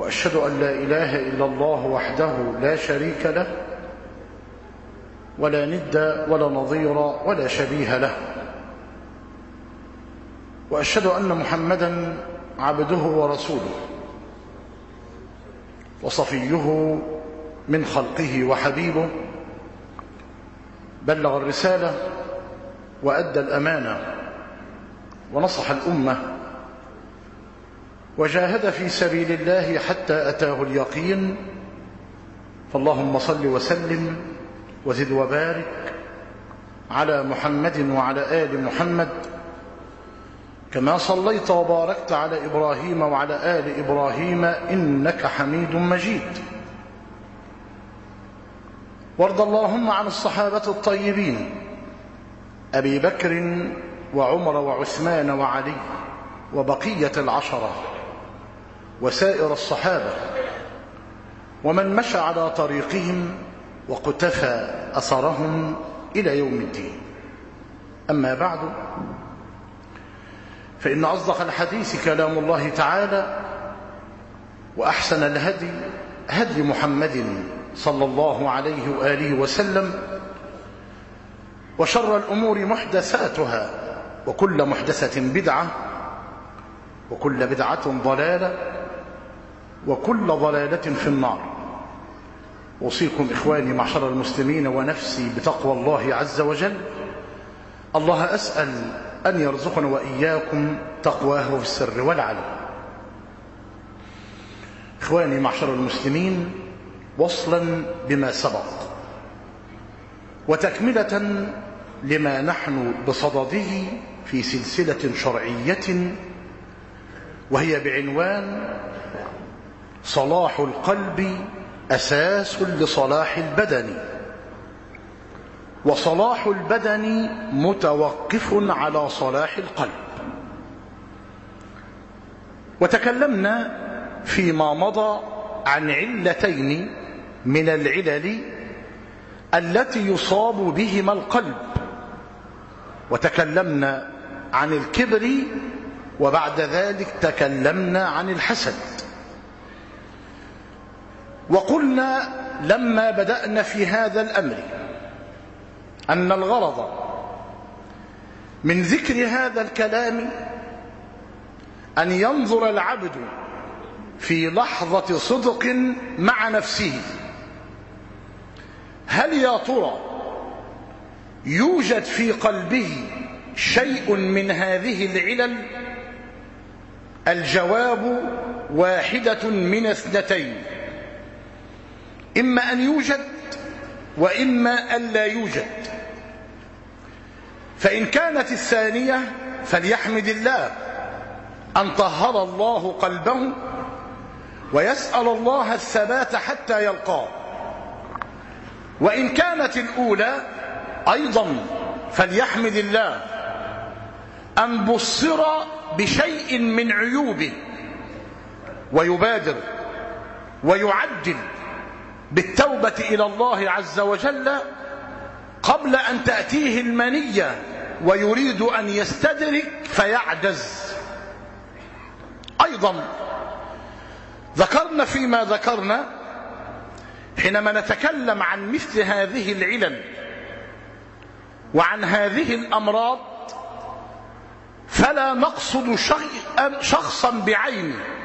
وأشهد أن لا إله إلا الله وحده لا شريك له ولا ند ولا نظير ولا شبيه له. وأشهد أن محمدا عبده ورسوله وصفيه من خلقه وحبيبه. بلغ الرسالة وأدى الأمانة ونصح الأمة وجاهد في سبيل الله حتى أتاه اليقين. فاللهم صل وسلم وزد وبارك على محمد وعلى آل محمد. كما صليت وباركت على إبراهيم وعلى آل إبراهيم إنك حميد مجيد. وارض اللهم عن الصحابة الطيبين أبي بكر وعمر وعثمان وعلي وبقية العشرة. وسائر الصحابة ومن مشى على طريقهم وقتفى أثرهم إلى يوم الدين. أما بعد فإن أصدق الحديث كلام الله تعالى وأحسن الهدي هدي محمد صلى الله عليه وآله وسلم وشر الأمور محدثاتها وكل محدثة بدعة وكل بدعة ضلالة وكل ضلالة في النار. أوصيكم إخواني معشر المسلمين ونفسي بتقوى الله عز وجل. الله أسأل أن يرزقنا وإياكم تقواه في السر والعلم إخواني معشر المسلمين وصلا بما سبق وتكملة لما نحن بصدده في سلسلة شرعية وهي بعنوان صلاح القلب أساس لصلاح البدن. وصلاح البدن متوقف على صلاح القلب. وتكلمنا فيما مضى عن علتين من العلل التي يصاب بهما القلب. وتكلمنا عن الكبر وبعد ذلك تكلمنا عن الحسد. وقلنا لما بدأنا في هذا الأمر أن الغرض من ذكر هذا الكلام أن ينظر العبد في لحظة صدق مع نفسه. هل يا ترى يوجد في قلبه شيء من هذه العلل؟ الجواب واحدة من اثنتين. إما أن يوجد وإما أن لا يوجد. فإن كانت الثانية فليحمد الله أن طهر الله قلبه ويسأل الله الثبات حتى يلقاه. وإن كانت الأولى أيضا فليحمد الله أن بصر بشيء من عيوبه ويبادر ويعجل بالتوبة إلى الله عز وجل قبل أن تأتيه المنية ويريد أن يستدرك فيعجز. أيضا ذكرنا فيما ذكرنا حينما نتكلم عن مثل هذه العلل وعن هذه الأمراض فلا نقصد شخصا بعينه.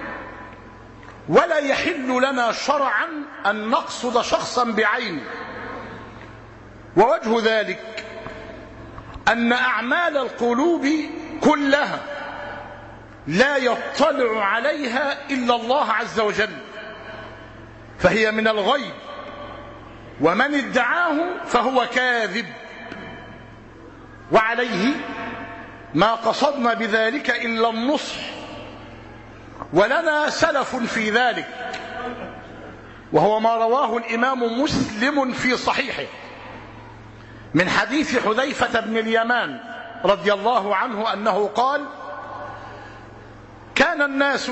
ولا يحل لنا شرعا أن نقصد شخصا بعينه ووجه ذلك أن أعمال القلوب كلها لا يطلع عليها إلا الله عز وجل فهي من الغيب. ومن ادعاه فهو كاذب. وعليه ما قصدنا بذلك إلا النصح. ولنا سلف في ذلك. وهو ما رواه الإمام مسلم في صحيحه. من حديث حذيفة بن اليمان رضي الله عنه أنه قال كان الناس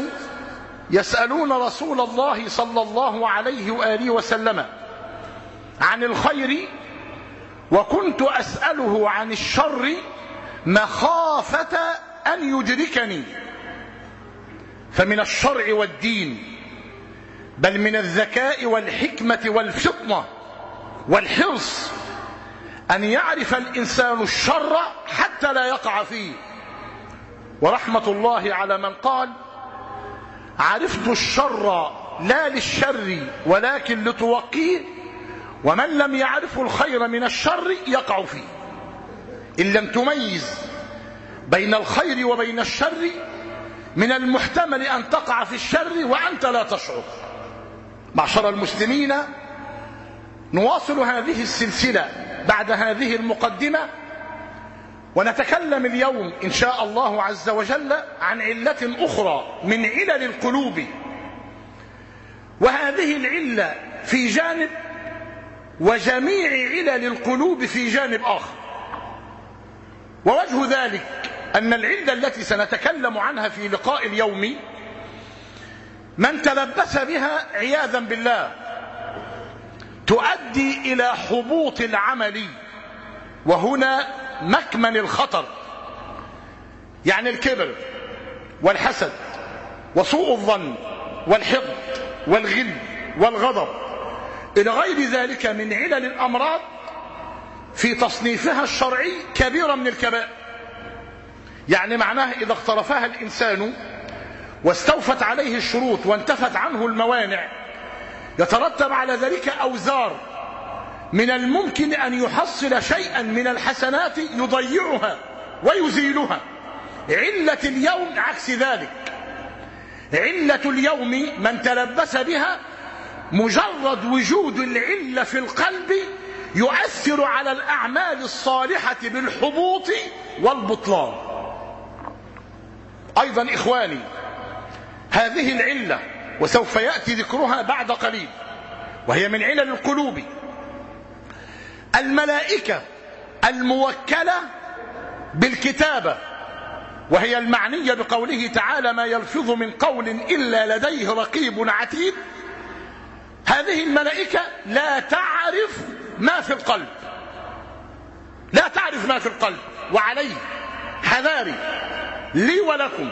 يسألون رسول الله صلى الله عليه وآله وسلم عن الخير وكنت أسأله عن الشر مخافة أن يدركني. فمن الشرع والدين بل من الذكاء والحكمة والفطنة والحرص أن يعرف الإنسان الشر حتى لا يقع فيه. ورحمة الله على من قال عرفت الشر لا للشر ولكن لتوقيه ومن لم يعرف الخير من الشر يقع فيه. إن لم تميز بين الخير وبين الشر من المحتمل أن تقع في الشر وأنت لا تشعر. معشر المسلمين نواصل هذه السلسلة بعد هذه المقدمة ونتكلم اليوم إن شاء الله عز وجل عن علة أخرى من علل القلوب. وهذه العلة في جانب وجميع علل القلوب في جانب آخر. ووجه ذلك أن العلة التي سنتكلم عنها في لقاء اليوم من تلبس بها عياذا بالله تؤدي إلى حبوط العمل وهنا مكمن الخطر يعني الكبر والحسد وسوء الظن والحقد والغل والغضب. إلى غير ذلك من علل الأمراض في تصنيفها الشرعي كبيرة من الكبائر. يعني معناه إذا اقترفها الإنسان واستوفت عليه الشروط وانتفت عنه الموانع يترتب على ذلك أوزار من الممكن أن يحصل شيئا من الحسنات يضيعها ويزيلها. علة اليوم عكس ذلك. علة اليوم من تلبس بها مجرد وجود العلة في القلب يؤثر على الأعمال الصالحة بالحبوط والبطلان. أيضا إخواني هذه العلة وسوف يأتي ذكرها بعد قليل وهي من علل القلوب. الملائكة الموكلة بالكتابة وهي المعنية بقوله تعالى ما يلفظ من قول إلا لديه رقيب عتيد هذه الملائكة لا تعرف ما في القلب لا تعرف ما في القلب وعليه حذاري. لي ولكم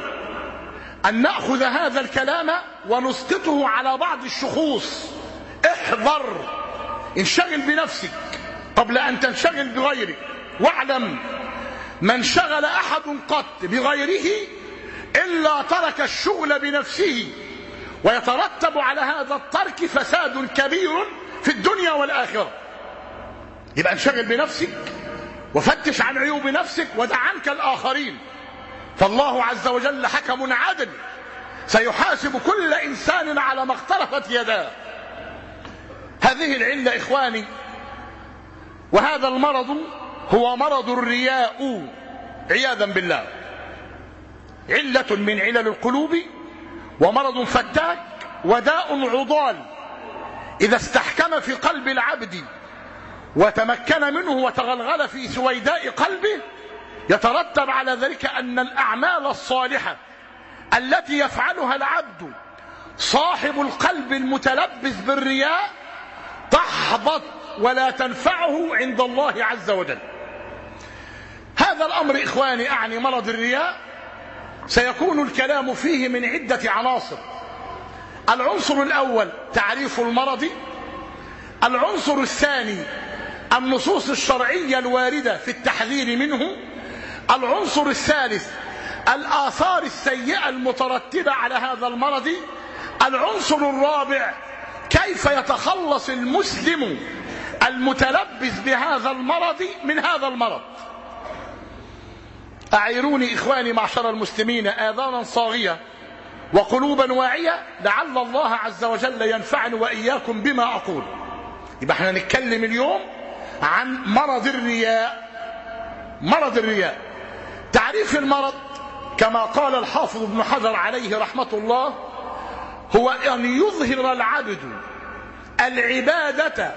أن نأخذ هذا الكلام ونسقطه على بعض الشخوص. احذر انشغل بنفسك قبل أن تنشغل بغيرك. واعلم من شغل أحد قط بغيره إلا ترك الشغل بنفسه ويترتب على هذا الترك فساد كبير في الدنيا والآخرة. يبقى انشغل بنفسك وفتش عن عيوب نفسك ودع عنك الآخرين. فالله عز وجل حكم عادل. سيحاسب كل إنسان على ما اقترفت يداه. هذه العلة إخواني وهذا المرض هو مرض الرياء عياذا بالله. علة من علل القلوب ومرض فتاك وداء عضال. إذا استحكم في قلب العبد وتمكن منه وتغلغل في سويداء قلبه يترتب على ذلك أن الأعمال الصالحة التي يفعلها العبد صاحب القلب المتلبس بالرياء تحبط ولا تنفعه عند الله عز وجل. هذا الأمر إخواني أعني مرض الرياء. سيكون الكلام فيه من عدة عناصر. العنصر الأول تعريف المرض. العنصر الثاني النصوص الشرعية الواردة في التحذير منه. العنصر الثالث الآثار السيئة المترتبة على هذا المرض العنصر الرابع كيف يتخلص المسلم المتلبس بهذا المرض من هذا المرض؟ أعيروني إخواني معشر المسلمين آذانا صاغية وقلوبا واعية لعل الله عز وجل ينفعني وإياكم بما أقول. يبقى إحنا نتكلم اليوم عن مرض الرياء. مرض الرياء. تعريف المرض كما قال الحافظ ابن حجر عليه رحمة الله هو أن يظهر العبد العبادة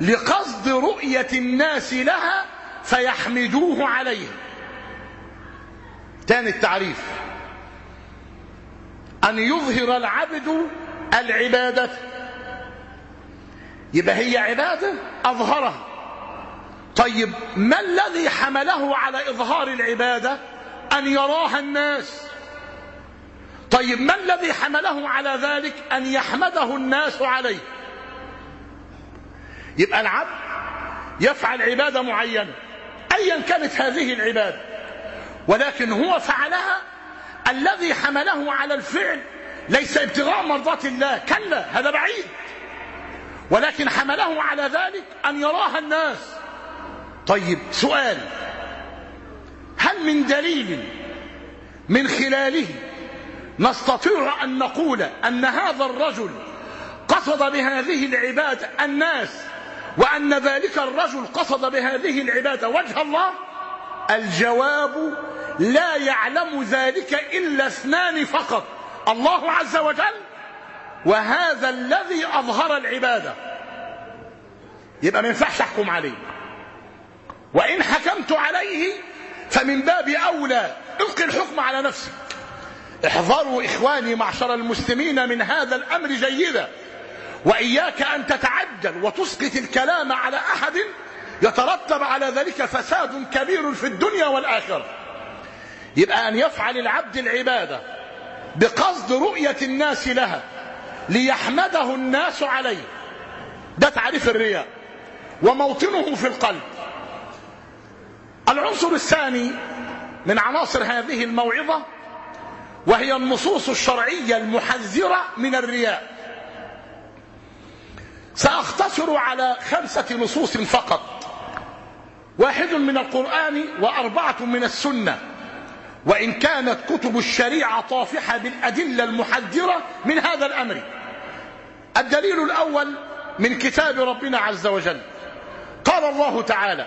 لقصد رؤية الناس لها فيحمدوه عليه. تاني التعريف أن يظهر العبد العبادة. يبقى هي عبادة أظهرها. طيب ما الذي حمله على إظهار العبادة؟ أن يراها الناس. طيب ما الذي حمله على ذلك؟ أن يحمده الناس عليه. يبقى العبد يفعل عبادة معينة أيا كانت هذه العبادة. ولكن هو فعلها الذي حمله على الفعل ليس ابتغاء مرضات الله. كلا هذا بعيد. ولكن حمله على ذلك أن يراها الناس. طيب سؤال. هل من دليل من خلاله نستطيع أن نقول أن هذا الرجل قصد بهذه العبادة الناس وأن ذلك الرجل قصد بهذه العبادة وجه الله؟ الجواب لا يعلم ذلك إلا اثنان فقط الله عز وجل وهذا الذي أظهر العبادة. يبقى ما ينفعش أحكم عليه. وإن حكمت عليه فمن باب أولى. القي الحكم على نفسك. احذروا إخواني معشر المسلمين من هذا الأمر جيدا. وإياك أن تتعجل وتسقط الكلام على أحد يترتب على ذلك فساد كبير في الدنيا والآخرة. يبقى أن يفعل العبد العبادة بقصد رؤية الناس لها ليحمده الناس عليه. ده تعريف الرياء. وموطنه في القلب. العنصر الثاني من عناصر هذه الموعظة وهي النصوص الشرعية المحذرة من الرياء. سأختصر على خمسة نصوص فقط. واحد من القرآن وأربعة من السنة. وإن كانت كتب الشريعة طافحة بالأدلة المحذرة من هذا الأمر. الدليل الأول من كتاب ربنا عز وجل. قال الله تعالى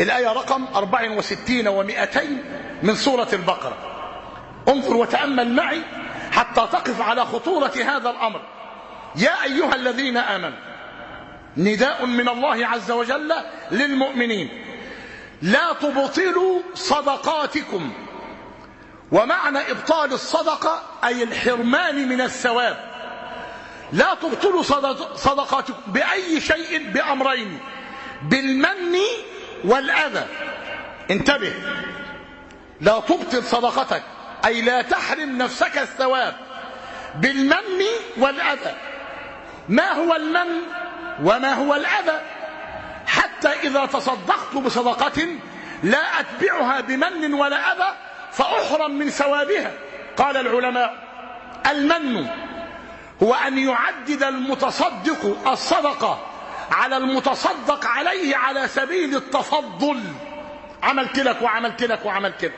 الآية رقم 64 و200 من سورة البقرة. انظر وتأمل معي حتى تقف على خطورة هذا الأمر. يا أيها الذين آمنوا نداء من الله عز وجل للمؤمنين. لا تبطلوا صدقاتكم. ومعنى إبطال الصدقة أي الحرمان من الثواب. لا تبطلوا صدقاتكم بأي شيء بأمرين. بالمن والأذى. انتبه. لا تبطل صدقتك. أي لا تحرم نفسك الثواب. بالمن والأذى. ما هو المن وما هو الأذى؟ حتى إذا تصدقت بصدقة لا أتبعها بمن ولا أذى فأحرم من ثوابها. قال العلماء المن هو أن يعدد المتصدق الصدقة على المتصدق عليه على سبيل التفضل. عملت لك وعملت لك وعملت لك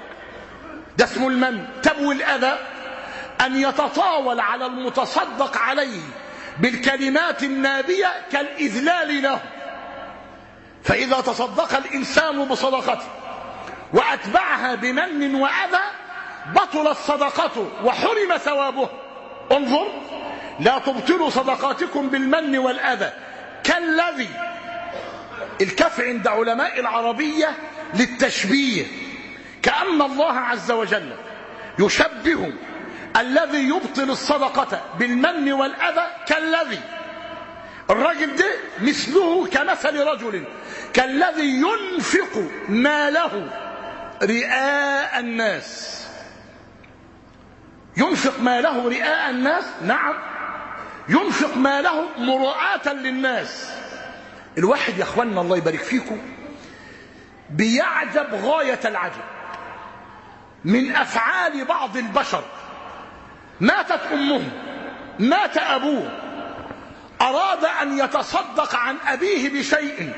ده اسمه المن. تبوي الأذى أن يتطاول على المتصدق عليه بالكلمات النابية كالإذلال له. فإذا تصدق الإنسان بصدقته وأتبعها بمن وأذى بطلت صدقته وحرم ثوابه. انظر لا تبطلوا صدقاتكم بالمن والأذى. كالذي الكف عند علماء العربية للتشبيه. كأن الله عز وجل يشبه الذي يبطل الصدقة بالمن والأذى كالذي الرجل ده مثله كمثل رجل كالذي ينفق ماله رئاء الناس. ينفق ماله رئاء الناس؟ نعم. ينفق ماله مراءة للناس. الواحد يا اخوانا الله يبارك فيكم بيعجب غاية العجب. من أفعال بعض البشر. ماتت أمه مات أبوه. أراد أن يتصدق عن أبيه بشيء.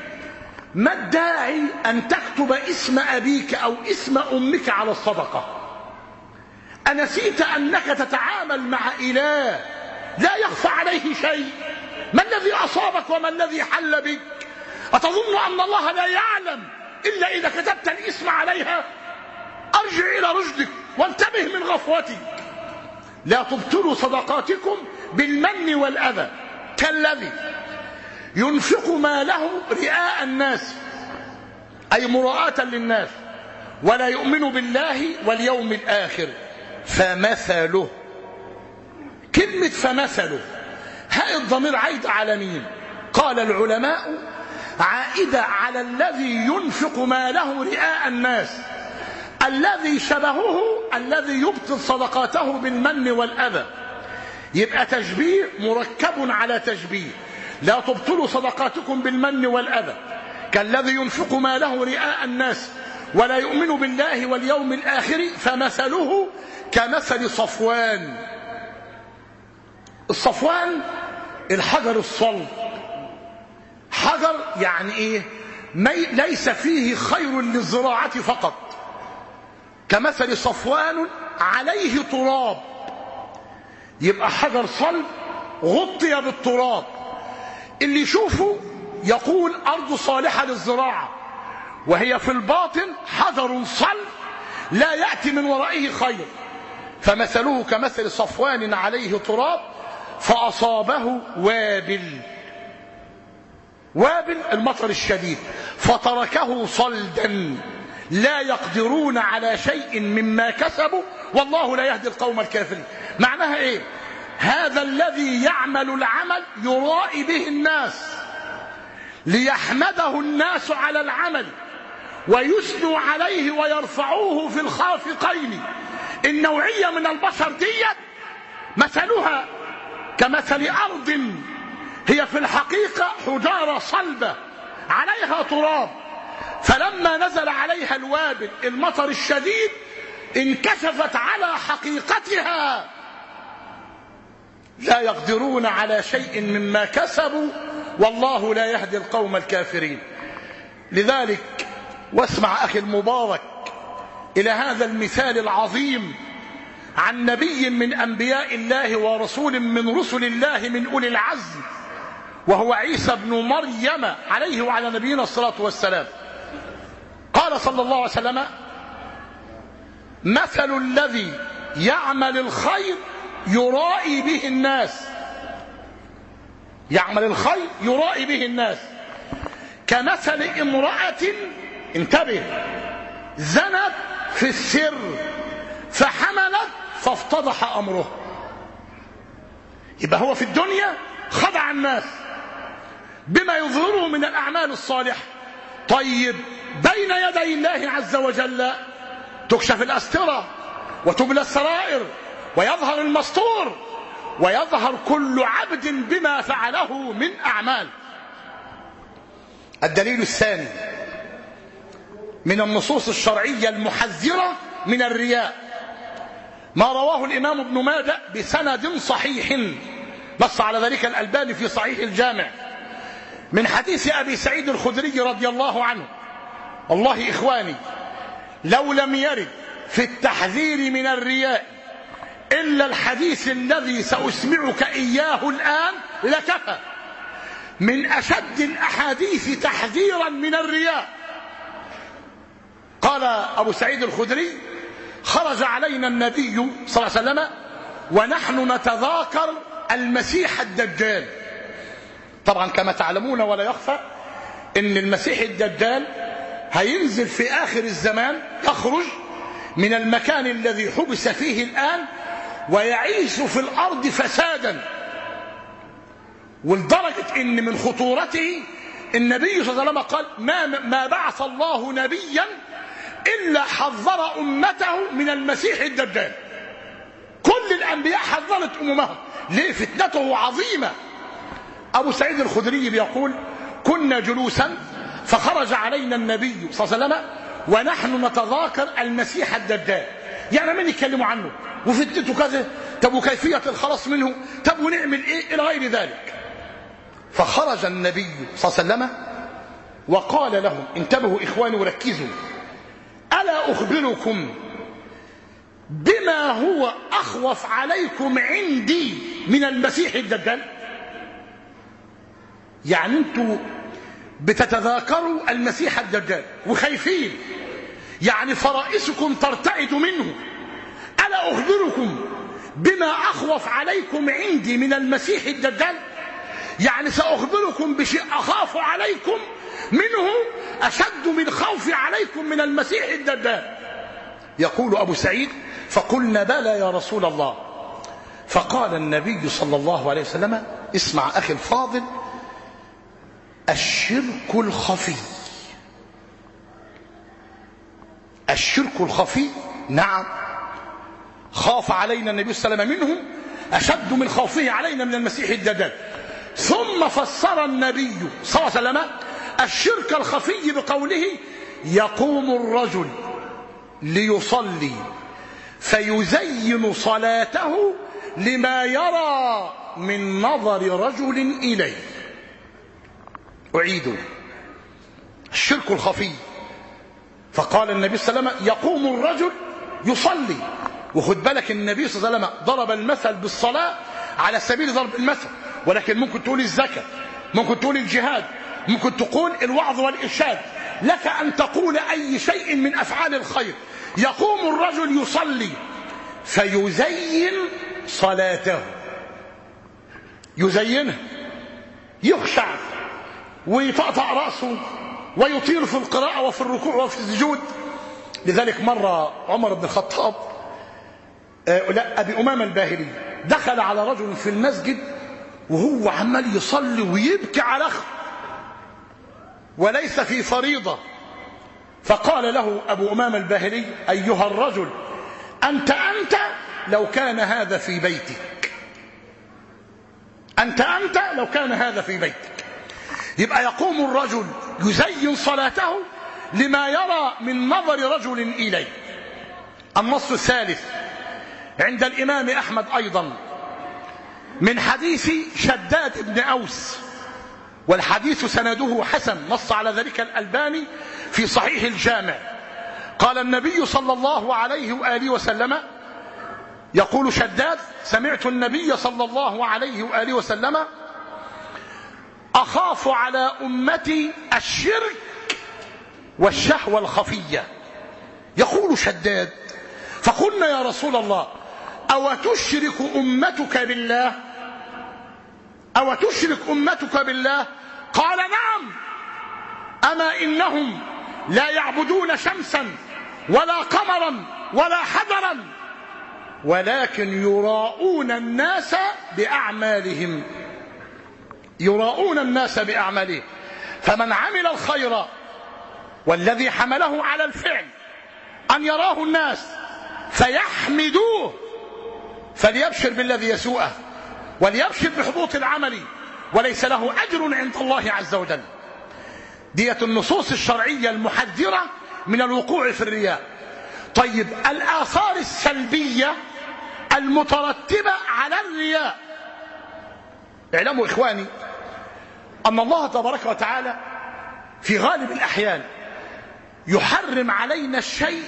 ما الداعي أن تكتب اسم أبيك أو اسم أمك على الصدقة؟ أنسيت أنك تتعامل مع إله. لا يخفى عليه شيء. ما الذي أصابك وما الذي حل بك؟ أتظن أن الله لا يعلم إلا إذا كتبت الاسم عليها؟ أرجع إلى رشدك وانتبه من غفوتك لا تبطلوا صدقاتكم بالمن والأذى. كالذي ينفق ماله رئاء الناس أي مراءة للناس ولا يؤمن بالله واليوم الآخر. فمثله. كلمة فمثله. هاء الضمير عايد على مين؟ قال العلماء عائدة على الذي ينفق ماله رئاء الناس. الذي شبهه الذي يبطل صدقاته بالمن والأذى. يبقى تشبيه مركب على تشبيه. لا تبطلوا صدقاتكم بالمن والأذى. كالذي ينفق ماله رئاء الناس ولا يؤمن بالله واليوم الآخر فمثله كمثل صفوان. الصفوان الحجر الصلب. حجر يعني إيه؟ ليس فيه خير للزراعة فقط. كمثل صفوان عليه تراب. يبقى حجر صلب غطي بالتراب. اللي يشوفه يقول أرض صالحة للزراعة وهي في الباطن حجر صلب لا يأتي من ورائه خير. فمثله كمثل صفوان عليه تراب فأصابه وابل. وابل المطر الشديد. فتركه صلدا. لا يقدرون على شيء مما كسبوا والله لا يهدي القوم الكافرين. معناها إيه؟ هذا الذي يعمل العمل يرائي به الناس. ليحمده الناس على العمل. ويثنوا عليه ويرفعوه في الخافقين. النوعية من البشر ديت مثلها كمثل أرض هي في الحقيقة حجارة صلبة عليها تراب. فلما نزل عليها الوابل المطر الشديد انكشفت على حقيقتها. لا يقدرون على شيء مما كسبوا والله لا يهدي القوم الكافرين. لذلك واسمع أخي المبارك إلى هذا المثال العظيم عن نبي من أنبياء الله ورسول من رسل الله من أولي العزم وهو عيسى بن مريم عليه وعلى نبينا الصلاة والسلام. قال صلى الله عليه وسلم مثل الذي يعمل الخير يرائي به الناس. يعمل الخير يرائي به الناس. كمثل امرأة انتبه زنت في السر فحملت فافتضح أمره. يبقى هو في الدنيا خدع الناس بما يظهره من الأعمال الصالحة. طيب بين يدي الله عز وجل تكشف الأسترة وتبلى السرائر ويظهر المستور ويظهر كل عبد بما فعله من أعمال. الدليل الثاني من النصوص الشرعية المحذرة من الرياء. ما رواه الإمام ابن ماجه بسند صحيح. نص على ذلك الألباني في صحيح الجامع. من حديث أبي سعيد الخدري رضي الله عنه والله إخواني لو لم يرد في التحذير من الرياء إلا الحديث الذي سأسمعك إياه الآن لكفى. من أشد الأحاديث تحذيرا من الرياء. قال أبو سعيد الخدري خرج علينا النبي صلى الله عليه وسلم ونحن نتذاكر المسيح الدجال. طبعا كما تعلمون ولا يخفى إن المسيح الدجال هينزل في آخر الزمان يخرج من المكان الذي حبس فيه الآن ويعيش في الأرض فسادا. ولدرجة إن من خطورته النبي صلى الله عليه وسلم قال ما ما بعث الله نبيا إلا حذر أمته من المسيح الدجال. كل الأنبياء حذرت أممهم. ليه؟ فتنته عظيمة. أبو سعيد الخدري بيقول كنا جلوسا فخرج علينا النبي صلى الله عليه وسلم ونحن نتذاكر المسيح الدجال. يعني من يتكلموا عنه؟ وفتنته كذا؟ طب وكيفية الخلاص منه؟ طب ونعمل إيه؟ إلى غير ذلك. فخرج النبي صلى الله عليه وسلم وقال لهم انتبهوا إخواني وركزوا. ألا أخبركم بما هو أخوف عليكم عندي من المسيح الدجال؟ يعني أنتوا بتتذاكروا المسيح الدجال وخايفين. يعني فرائسكم ترتعد منه. ألا أخبركم بما أخوف عليكم عندي من المسيح الدجال؟ يعني سأخبركم بشيء أخاف عليكم منه أشد من خوفي عليكم من المسيح الدجال. يقول أبو سعيد فقلنا بلى يا رسول الله. فقال النبي صلى الله عليه وسلم اسمع أخي الفاضل الشرك الخفي. الشرك الخفي نعم خاف علينا النبي صلى الله عليه وسلم منه أشد من خوفه علينا من المسيح الدجال. ثم فسر النبي صلى الله عليه وسلم الشرك الخفي بقوله يقوم الرجل ليصلي فيزين صلاته لما يرى من نظر رجل إليه. أعيد. الشرك الخفي. فقال النبي صلى الله عليه وسلم يقوم الرجل يصلي. وخد بالك النبي صلى الله عليه وسلم ضرب المثل بالصلاة على سبيل ضرب المثل. ولكن ممكن تقول الزكاة ممكن تقول الجهاد ممكن تقول الوعظ والإرشاد. لك أن تقول أي شيء من أفعال الخير. يقوم الرجل يصلي فيزين صلاته. يزينها يخشع ويطأطأ رأسه ويطير في القراءة وفي الركوع وفي السجود. لذلك مرة عمر بن الخطاب آه لا أبي أمامة الباهلي دخل على رجل في المسجد وهو عمال يصلي ويبكي على أخه وليس في فريضة. فقال له أبو أمام الباهلي أيها الرجل أنت أنت لو كان هذا في بيتك. أنت أنت لو كان هذا في بيتك. يبقى يقوم الرجل يزين صلاته لما يرى من نظر رجل إليه. النص الثالث عند الإمام أحمد أيضا من حديث شداد بن أوس والحديث سنده حسن نص على ذلك الألباني في صحيح الجامع. قال النبي صلى الله عليه وآله وسلم يقول شداد سمعت النبي صلى الله عليه وآله وسلم أخاف على أمتي الشرك والشهوة الخفية. يقول شداد فقلنا يا رسول الله أو تشرك أمتك بالله؟ أو تشرك أمتك بالله؟ قال نعم. أما إنهم لا يعبدون شمسا ولا قمرا ولا حجرا ولكن يراءون الناس بأعمالهم. يراءون الناس بأعمالهم فمن عمل الخير والذي حمله على الفعل أن يراه الناس فيحمدوه فليبشر بالذي يسوءه. وليبشر بحبوط العمل وليس له أجر عند الله عز وجل. دية النصوص الشرعية المحذرة من الوقوع في الرياء. طيب الآثار السلبية المترتبة على الرياء. اعلموا إخواني أن الله تبارك وتعالى في غالب الأحيان يحرم علينا الشيء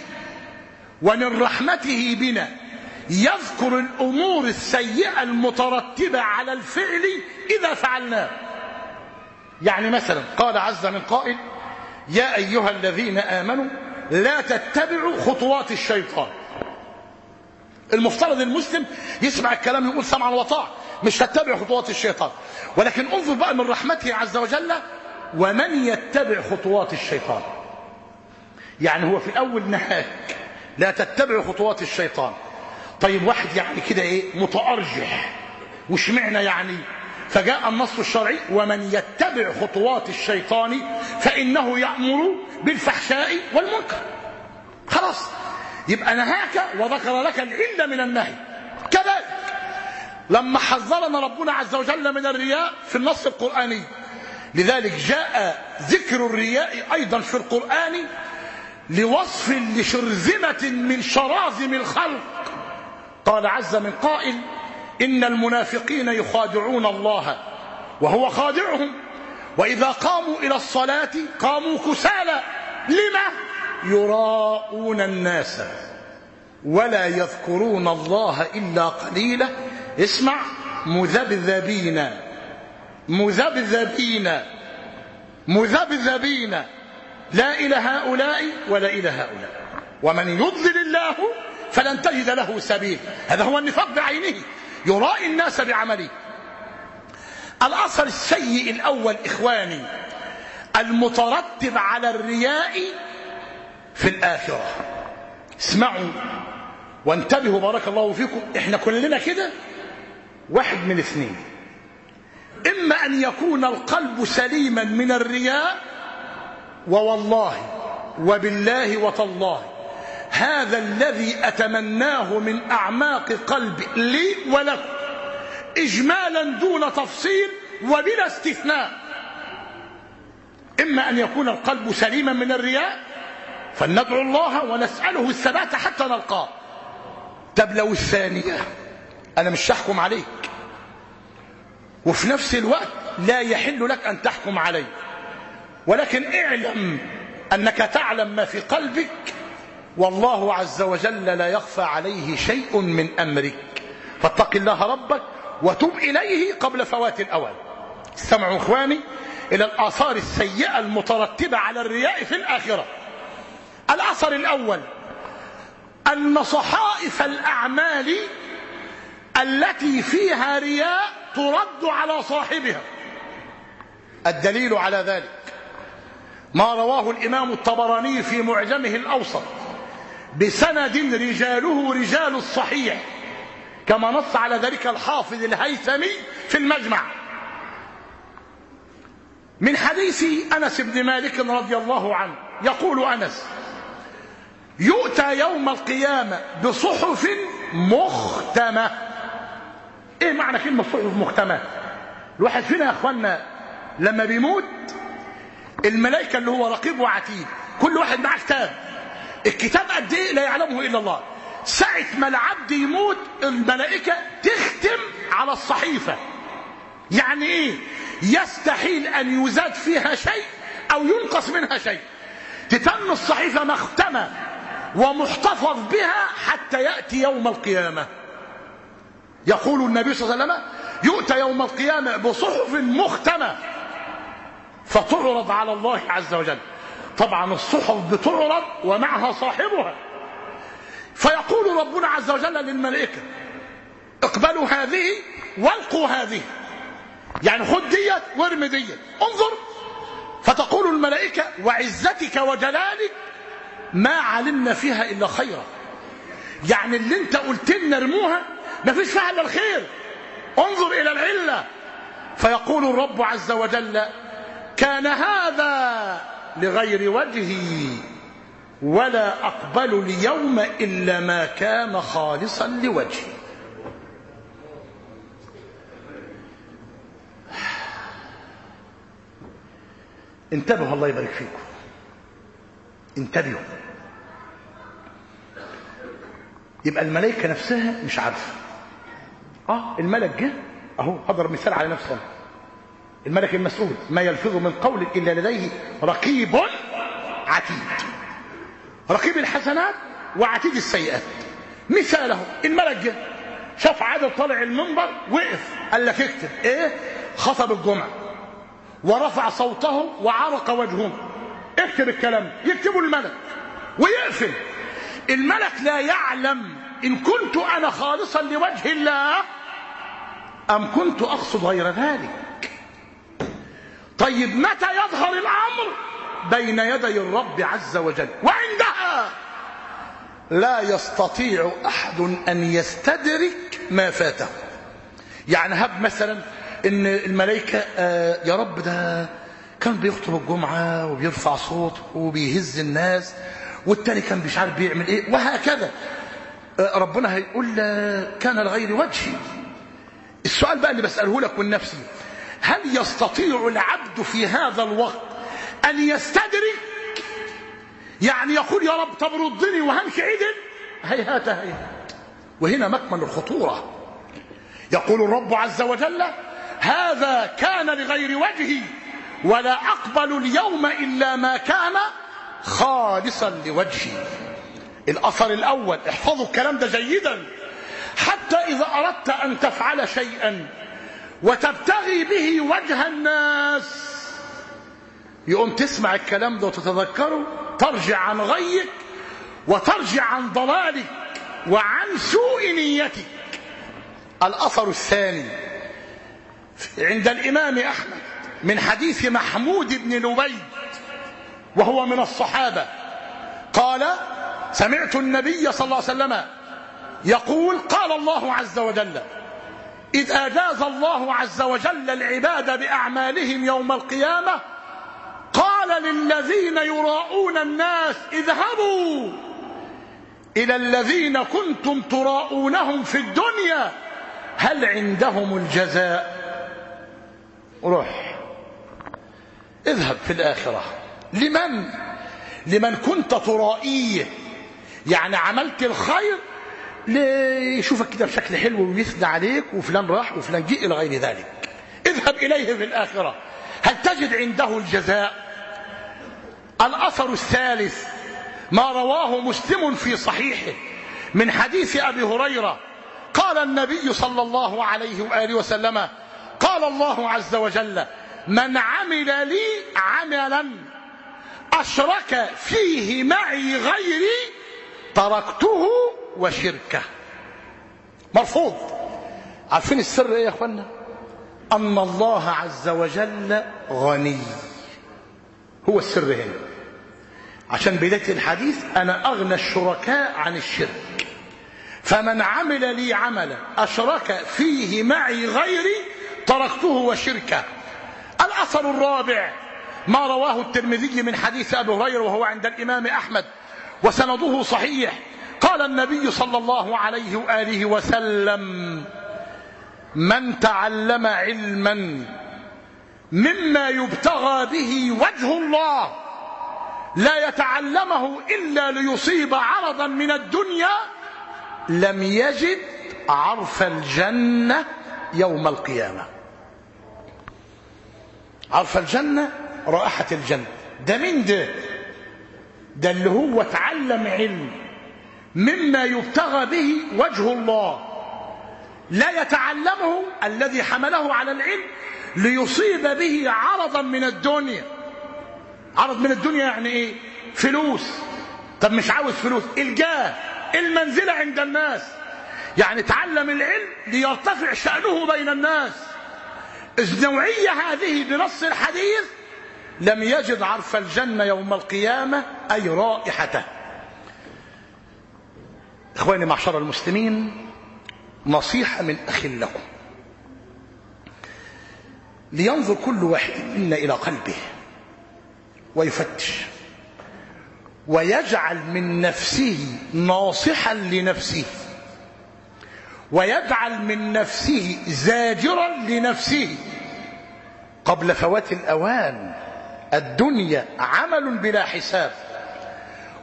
ومن رحمته بنا. يذكر الأمور السيئة المترتبة على الفعل إذا فعلناه. يعني مثلا قال عز من قائل يا أيها الذين آمنوا لا تتبعوا خطوات الشيطان. المفترض المسلم يسمع الكلام يقول سمعا وطاعة مش تتبع خطوات الشيطان. ولكن انظر بقى من رحمته عز وجل ومن يتبع خطوات الشيطان؟ يعني هو في الأول نهاك لا تتبع خطوات الشيطان. طيب واحد يعني كده إيه متأرجح. وش معنى يعني؟ فجاء النص الشرعي ومن يتبع خطوات الشيطان فإنه يأمر بالفحشاء والمنكر. خلاص. يبقى نهاك وذكر لك العلة من النهي. كذلك لما حذرنا ربنا عز وجل من الرياء في النص القرآني. لذلك جاء ذكر الرياء أيضا في القرآن لوصف لشرذمة من شراذم الخلق. قال عز من قائل إن المنافقين يخادعون الله وهو خادعهم وإذا قاموا إلى الصلاة قاموا كسالى. لما؟ يراءون الناس ولا يذكرون الله إلا قليلا. اسمع مذبذبين مذبذبين مذبذبين. لا إلى هؤلاء ولا إلى هؤلاء. ومن يضلل الله فلن تجد له سبيل. هذا هو النفاق بعينه. يرائي الناس بعمله. الأثر السيء الأول إخواني المترتب على الرياء في الآخرة. اسمعوا وانتبهوا بارك الله فيكم إحنا كلنا كده؟ واحد من اثنين. إما أن يكون القلب سليما من الرياء ووالله وبالله وتالله. هذا الذي أتمناه من أعماق قلبي لي ولكم إجمالا دون تفصيل وبلا استثناء. إما أن يكون القلب سليما من الرياء فلندعو الله ونسأله الثبات حتى نلقاه. طب لو الثانية؟ أنا مش هحكم عليك. وفي نفس الوقت لا يحل لك أن تحكم علي. ولكن اعلم أنك تعلم ما في قلبك والله عز وجل لا يخفى عليه شيء من أمرك. فاتق الله ربك وتب إليه قبل فوات الأوان. استمعوا إخواني إلى الآثار السيئة المترتبة على الرياء في الآخرة. الأثر الأول أن صحائف الأعمال التي فيها رياء ترد على صاحبها. الدليل على ذلك ما رواه الإمام الطبراني في معجمه الأوسط. بسند رجاله رجال الصحيح كما نص على ذلك الحافظ الهيثمي في المجمع. من حديث أنس بن مالك رضي الله عنه يقول أنس يؤتى يوم القيامة بصحف مختمة. إيه معنى كلمة صحف مختمة؟ الواحد فينا يا اخوانا لما بيموت الملائكة اللي هو رقيب وعتيد كل واحد معاه كتاب. الكتاب قد إيه لا يعلمه إلا الله. ساعة ما العبد يموت الملائكة تختم على الصحيفة. يعني إيه؟ يستحيل أن يزاد فيها شيء أو ينقص منها شيء. تتم الصحيفة مختمة ومحتفظ بها حتى يأتي يوم القيامة. يقول النبي صلى الله عليه وسلم يؤتى يوم القيامة بصحف مختمة فتعرض على الله عز وجل. طبعا الصحف بتعرض ومعها صاحبها. فيقول ربنا عز وجل للملائكة اقبلوا هذه والقوا هذه. يعني خد ديت وارمي ديت. انظر فتقول الملائكة وعزتك وجلالك ما علمنا فيها إلا خيرا. يعني اللي انت قلت لنا ارموها ما فيش فيها إلا الخير. انظر إلى العلة. فيقول الرب عز وجل كان هذا لغير وجهي ولا أقبل اليوم إلا ما كان خالصا لوجهي. انتبهوا الله يبارك فيكم. انتبهوا. يبقى الملائكة نفسها مش عارفة. آه الملك جه أهو هضرب مثال على نفسه. الملك المسؤول ما يلفظ من قول إلا لديه رقيب عتيد. رقيب الحسنات وعتيد السيئات. مثاله الملك جه شاف عادل طالع المنبر وقف قال لك اكتب. إيه؟ خطب الجمعة. ورفع صوته وعرق وجهه. اكتب الكلام يكتبه الملك ويقفل. الملك لا يعلم إن كنت أنا خالصا لوجه الله أم كنت أقصد غير ذلك. طيب متى يظهر الأمر بين يدي الرب عز وجل؟ وعندها! لا يستطيع أحد أن يستدرك ما فاته. يعني هب مثلا إن الملائكة آه يا رب ده كان بيخطب الجمعة وبيرفع صوت وبيهز الناس والتاني كان مش عارف بيعمل إيه وهكذا. آه ربنا هيقول كان لغير وجهي. السؤال بقى اللي بسأله لك والنفسي هل يستطيع العبد في هذا الوقت أن يستدرك؟ يعني يقول يا رب طب ردني وهمشي عدل؟ هيهات هيهات. وهنا مكمن الخطورة. يقول الرب عز وجل هذا كان لغير وجهي ولا أقبل اليوم إلا ما كان خالصا لوجهي. الأثر الأول احفظوا الكلام ده جيدا. حتى إذا أردت أن تفعل شيئا وتبتغي به وجه الناس. يقوم تسمع الكلام ده وتتذكره ترجع عن غيك وترجع عن ضلالك وعن سوء نيتك. الأثر الثاني عند الإمام أحمد من حديث محمود بن لبيد وهو من الصحابة قال سمعت النبي صلى الله عليه وسلم يقول قال الله عز وجل إذ أجاز الله عز وجل العباد بأعمالهم يوم القيامة قال للذين يراءون الناس اذهبوا إلى الذين كنتم تراءونهم في الدنيا هل عندهم الجزاء؟ روح. اذهب في الآخرة. لمن؟ لمن كنت ترائيه. يعني عملت الخير ليشوفك كده بشكل حلو ويثنى عليك وفلان راح وفلان جئ إلى غير ذلك. اذهب إليه في الآخرة. هل تجد عنده الجزاء؟ الأثر الثالث ما رواه مسلم في صحيحه من حديث أبي هريرة. قال النبي صلى الله عليه وآله وسلم قال الله عز وجل من عمل لي عملا أشرك فيه معي غيري تركته وشركة. مرفوض. عارفين السر إيه يا اخوانا أن الله عز وجل غني. هو السر هنا. عشان بداية الحديث أنا أغنى الشركاء عن الشرك. فمن عمل لي عملا أشرك فيه معي غيري تركته وشركه. الاثر الرابع ما رواه الترمذي من حديث أبي هريرة وهو عند الإمام أحمد. وسنده صحيح. قال النبي صلى الله عليه وآله وسلم من تعلم علما مما يبتغى به وجه الله لا يتعلمه إلا ليصيب عرضا من الدنيا لم يجد عرف الجنة يوم القيامة. عرف الجنة رائحة الجنة. ده مين ده؟ ده اللي هو اتعلم علم. مما يبتغى به وجه الله. لا يتعلمه الذي حمله على العلم ليصيب به عرضا من الدنيا. عرض من الدنيا يعني إيه؟ فلوس. طب مش عاوز فلوس. إلجاه. المنزلة عند الناس. يعني تعلم العلم ليرتفع شأنه بين الناس. النوعية هذه بنص الحديث لم يجد عرف الجنة يوم القيامة أي رائحته. إخواني معشر المسلمين نصيحة من أخ لكم. لينظر كل واحد منا إلى قلبه ويفتش ويجعل من نفسه ناصحا لنفسه ويجعل من نفسه زاجرا لنفسه. قبل فوات الأوان الدنيا عمل بلا حساب.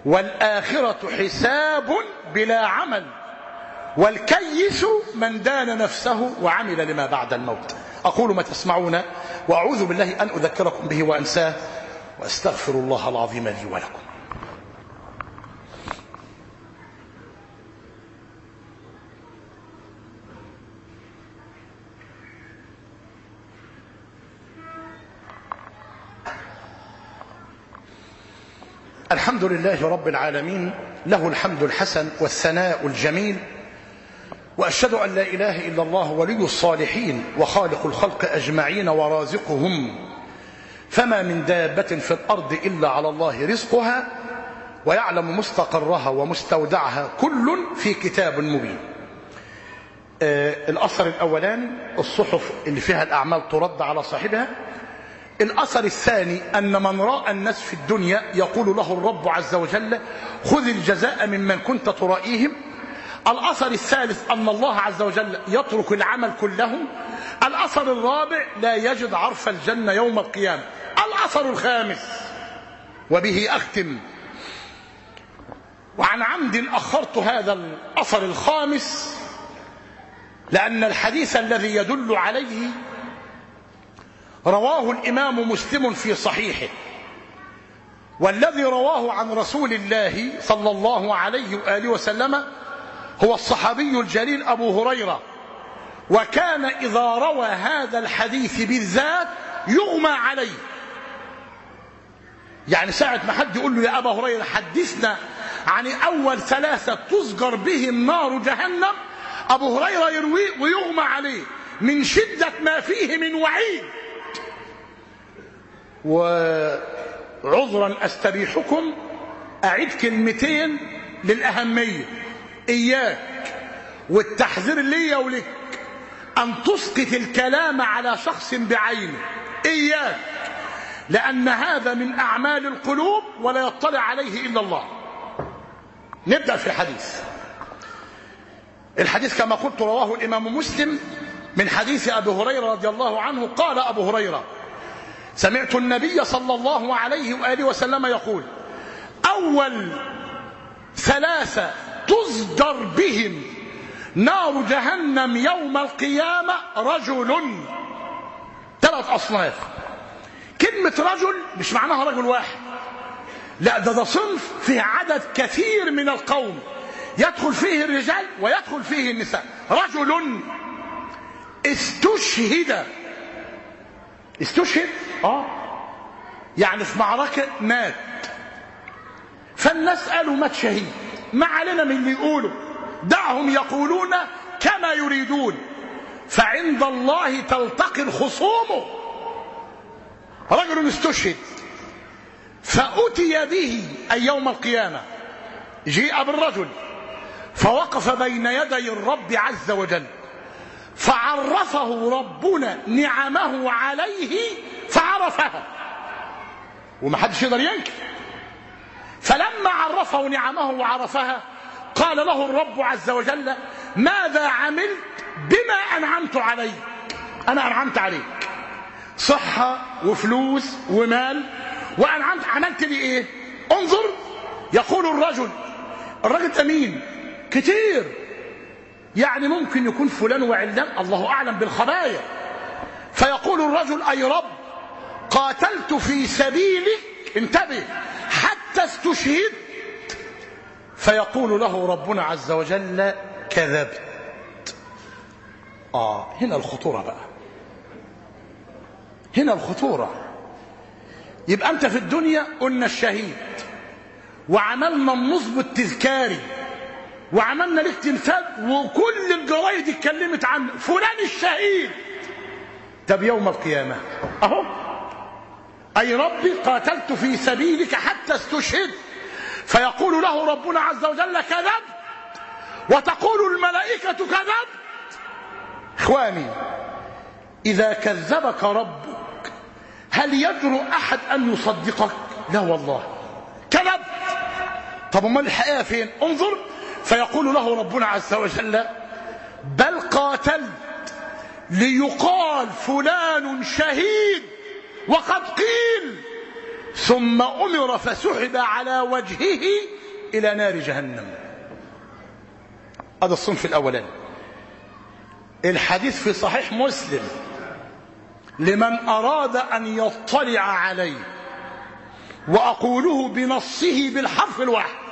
والآخرة حساب بلا عمل. والكيس من دان نفسه وعمل لما بعد الموت. أقول ما تسمعون وأعوذ بالله أن أذكركم به وأنساه وأستغفر الله العظيم لي ولكم. الحمد لله رب العالمين له الحمد الحسن والثناء الجميل وأشهد أن لا إله إلا الله ولي الصالحين وخالق الخلق أجمعين ورازقهم. فما من دابة في الأرض إلا على الله رزقها ويعلم مستقرها ومستودعها كل في كتاب مبين. آه الأثر الأولاني الصحف اللي فيها الأعمال ترد على صاحبها الأثر الثاني أن من رأى الناس في الدنيا يقول له الرب عز وجل خذ الجزاء ممن كنت ترائيهم. الأثر الثالث أن الله عز وجل يترك العمل كله الأثر الرابع لا يجد عرف الجنة يوم القيامة. الأثر الخامس وبه أختم. وعن عمد أخرت هذا الأثر الخامس لأن الحديث الذي يدل عليه رواه الإمام مسلم في صحيحه. والذي رواه عن رسول الله صلى الله عليه وآله وسلم هو الصحابي الجليل أبو هريرة. وكان إذا روى هذا الحديث بالذات يغمى عليه. يعني ساعة ما حد يقول له يا أبا هريرة حدثنا عن أول ثلاثة تسجر بهم نار جهنم أبو هريرة يرويه ويغمى عليه من شدة ما فيه من وعيد. وعذرا أستبيحكم أعيد كلمتين للأهمية. إياك والتحذير لي ولك أن تسقط الكلام على شخص بعينه. إياك لأن هذا من أعمال القلوب ولا يطلع عليه إلا الله. نبدأ في الحديث. الحديث كما قلت رواه الإمام مسلم من حديث أبي هريرة رضي الله عنه قال أبو هريرة سمعت النبي صلى الله عليه وآله وسلم يقول أول ثلاثة تصدر بهم نار جهنم يوم القيامة رجل. ثلاث أصناف. كلمة رجل مش معناها رجل واحد. لا ده ده صنف فيه عدد كثير من القوم. يدخل فيه الرجال ويدخل فيه النساء. رجل استشهد. استشهد؟ آه. يعني في معركة مات. قالوا مات شهيد ما علينا من اللي يقولوا دعهم يقولون كما يريدون. فعند الله تلتقي الخصوم. رجل استشهد. فأتي به أي يوم القيامة. جيء بالرجل. فوقف بين يدي الرب عز وجل. فعرفه ربنا نعمه عليه فعرفها وما حدش يقدر ينكر. فلما عرفه نعمه وعرفها قال له الرب عز وجل ماذا عملت بما أنعمت عليك؟ أنا أنعمت عليك. صحة وفلوس ومال. وأنعمت عملت لي إيه؟ انظر يقول الرجل الرجل ده مين؟ كتير. يعني ممكن يكون فلان وعلان الله أعلم بالخبايا. فيقول الرجل أي رب قاتلت في سبيلك. انتبه. حتى استشهدت. فيقول له ربنا عز وجل كذبت. آه هنا الخطورة بقى. هنا الخطورة. يبقى أنت في الدنيا قلنا الشهيد. وعملنا النصب التذكاري. وعملنا لك تمثال وكل الجرايد اتكلمت عنه فلان الشهيد. طب يوم القيامة. أهو. أي ربي قاتلت في سبيلك حتى استشهد. فيقول له ربنا عز وجل كذبت وتقول الملائكة كذبت إخواني إذا كذبك ربك هل يجرؤ أحد أن يصدقك؟ لا والله. كذبت طب أمال الحقيقة فين؟ انظر. فيقول له ربنا عز وجل بل قاتلت ليقال فلان شهيد. وقد قيل ثم أمر فسحب على وجهه إلى نار جهنم. هذا الصنف الأولاني. الحديث في صحيح مسلم. لمن أراد أن يطلع عليه وأقوله بنصه بالحرف الواحد.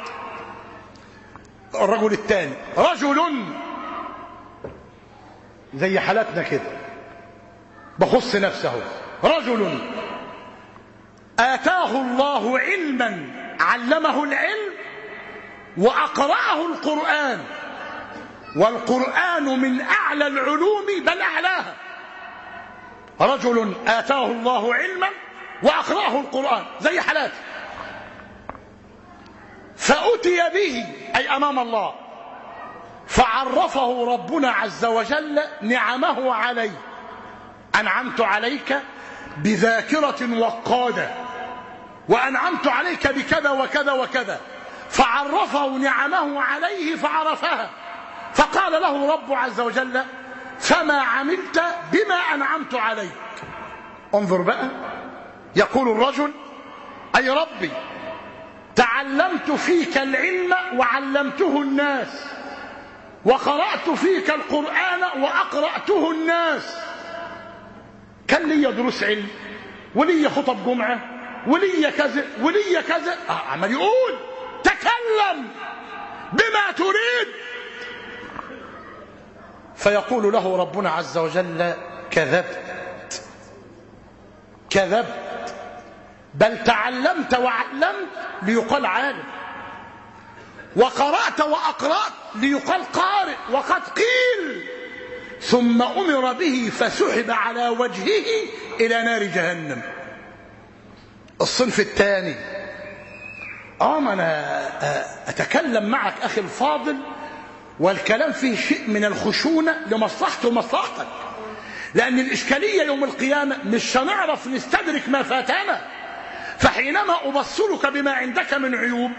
الرجل الثاني رجل زي حالتنا كده بخص نفسه. رجل آتاه الله علما علمه العلم وأقرأه القرآن والقرآن من أعلى العلوم بل أعلاها. رجل آتاه الله علما وأقرأه القرآن زي حالاتي. فأتي به أي أمام الله فعرفه ربنا عز وجل نعمه عليه. أنعمت عليك بذاكرة وقادة. وأنعمت عليك بكذا وكذا وكذا. فعرفه نعمه عليه فعرفها. فقال له رب عز وجل فما عملت بما أنعمت عليك. انظر بقى. يقول الرجل أي ربي تعلمت فيك العلم وعلمته الناس وقرأت فيك القرآن وأقرأته الناس. كان لي دروس علم؟ ولي خطب جمعة ولي كذا ولي كذا. آه عمال يقول تكلم بما تريد. فيقول له ربنا عز وجل كذبت. كذبت. بل تعلمت وعلمت ليقال عالم. وقرأت وأقرأت ليقال قارئ. وقد قيل ثم أمر به فسحب على وجهه إلى نار جهنم. الصنف الثاني آه ما أنا أتكلم معك أخي الفاضل والكلام فيه شيء من الخشونة لمصلحته ومصلحتك. لأن الإشكالية يوم القيامة مش هنعرف نستدرك ما فاتنا. فحينما أبصرك بما عندك من عيوب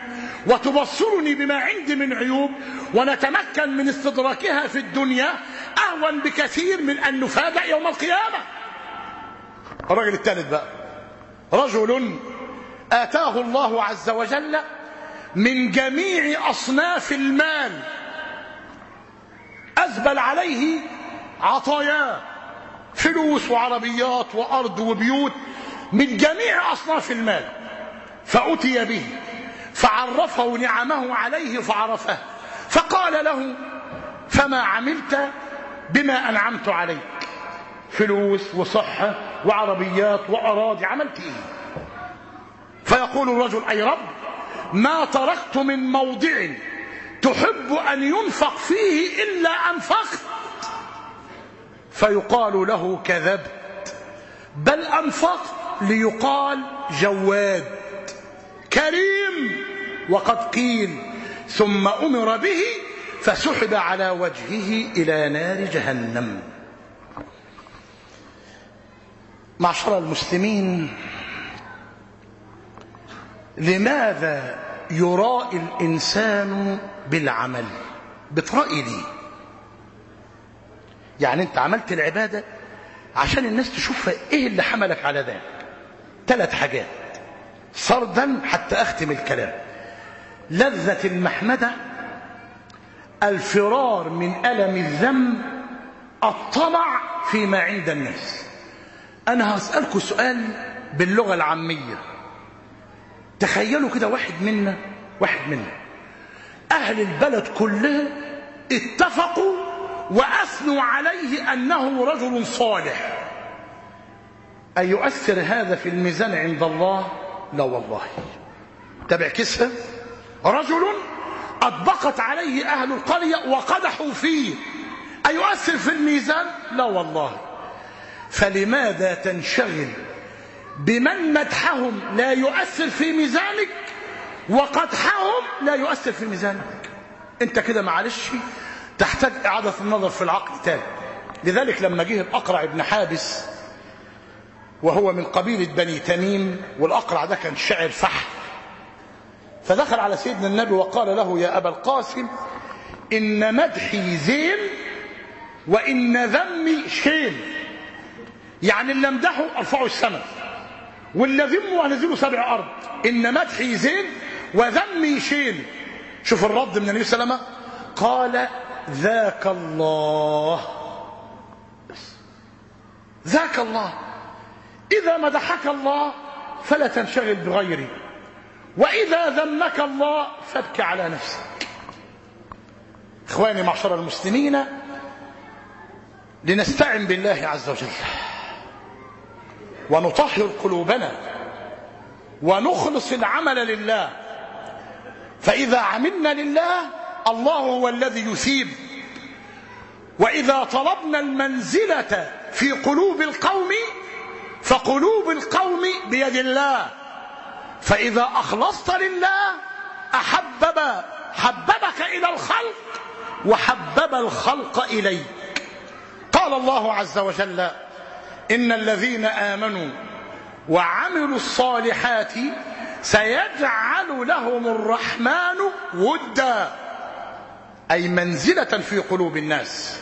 وتبصرني بما عندي من عيوب ونتمكن من استدراكها في الدنيا أهون بكثير من أن نفاجأ يوم القيامة. الرجل الثالث بقى. رجل آتاه الله عز وجل من جميع أصناف المال. أزبل عليه عطاياه فلوس وعربيات وأرض وبيوت من جميع أصناف المال. فأتي به فعرفه نعمه عليه فعرفه. فقال له فما عملت بما أنعمت عليك. فلوس وصحة وعربيات وأراضي. عملت إيه؟ فيقول الرجل أي رب ما تركت من موضع تحب أن ينفق فيه إلا أنفقت. فيقال له كذبت. بل أنفقت ليقال جواد. كريم. وقد قيل ثم أمر به فسحب على وجهه إلى نار جهنم. معشر المسلمين لماذا يرائي الإنسان بالعمل؟ بترائي ليه يعني أنت عملت العبادة عشان الناس تشوف إيه اللي حملك على ذلك. ثلاث حاجات. سردا حتى أختم الكلام. لذة المحمدة الفرار من ألم الذنب الطمع فيما عند الناس. أنا هسألكم سؤال باللغة العامية. تخيلوا كده واحد منا واحد منا. أهل البلد كلها اتفقوا وأثنوا عليه أنه رجل صالح. أن يؤثر هذا في الميزان عند الله؟ لا والله. تبع كسفة رجل أطبقت عليه أهل القرية وقدحوا فيه. أيؤثر في الميزان؟ لا والله. فلماذا تنشغل بمن مدحهم لا يؤثر في ميزانك وقدحهم لا يؤثر في ميزانك؟ أنت كده معلش تحتاج إعادة النظر في العقل تاني. لذلك لما جه الأقرع ابن حابس وهو من قبيلة بني تميم والأقرع ده كان شاعر فحم فدخل على سيدنا النبي وقال له يا أبا القاسم إن مدحي زين وإن ذمي شين. يعني اللي امدحه أرفعه السماء واللي ذمه هنزله سبع أرض. إن مدحي زين وذمي شين. شوف الرد من النبي وسلم. قال ذاك الله. ذاك الله. إذا مدحك الله فلا تنشغل بغيره. وإذا ذمك الله فابك على نفسك. إخواني معشر المسلمين لنستعن بالله عز وجل. ونطهر قلوبنا. ونخلص العمل لله. فإذا عملنا لله الله هو الذي يثيب. وإذا طلبنا المنزلة في قلوب القوم فقلوب القوم بيد الله. فإذا أخلصت لله أحبب حببك إلى الخلق وحبب الخلق إليك. قال الله عز وجل إن الذين آمنوا وعملوا الصالحات سيجعل لهم الرحمن ودا. أي منزلة في قلوب الناس.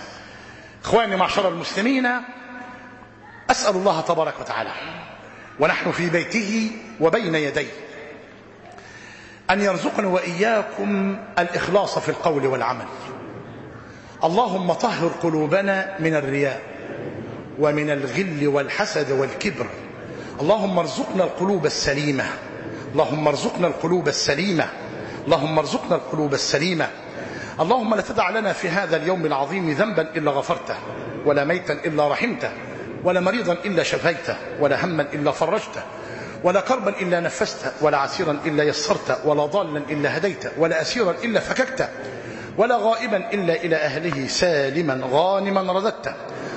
إخواني معشر المسلمين أسأل الله تبارك وتعالى ونحن في بيته وبين يديه. أن يرزقنا وإياكم الإخلاص في القول والعمل. اللهم طهر قلوبنا من الرياء ومن الغل والحسد والكبر. اللهم ارزقنا القلوب السليمة. اللهم ارزقنا القلوب السليمة. اللهم ارزقنا القلوب السليمة. اللهم لا تدع لنا في هذا اليوم العظيم ذنبا إلا غفرته ولا ميتا إلا رحمته. ولا مريضا إلا شفيته ولا هما إلا فرجته ولا كربا إلا نفسته ولا عسيرا إلا يسرته ولا ضالا إلا هديته ولا أسيرا إلا فككته ولا غائبا إلا إلى أهله سالما غانما رددته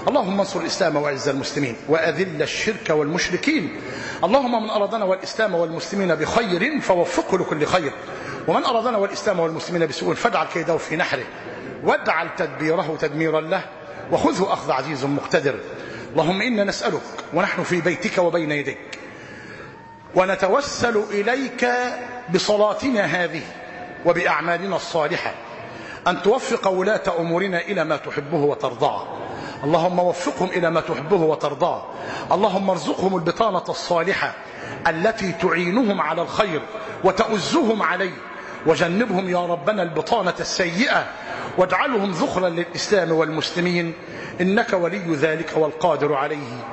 اللهم انصر الإسلام وعز المسلمين وأذل الشرك والمشركين. اللهم من أرادنا والإسلام والمسلمين بخير فوفقه لكل خير. ومن أرادنا والإسلام والمسلمين بسوء فاجعل كيده في نحره واجعل تدبيره تدميرا له وخذه أخذ عزيز مقتدر. اللهم إنا نسألك ونحن في بيتك وبين يديك. ونتوسل إليك بصلاتنا هذه وبأعمالنا الصالحة. أن توفق ولاة أمورنا إلى ما تحبه وترضاه. اللهم وفقهم إلى ما تحبه وترضاه. اللهم ارزقهم البطانة الصالحة التي تعينهم على الخير وتؤزهم عليه. وجنبهم يا ربنا البطانة السيئة. واجعلهم ذخرا للإسلام والمسلمين. إنك ولي ذلك والقادر عليه.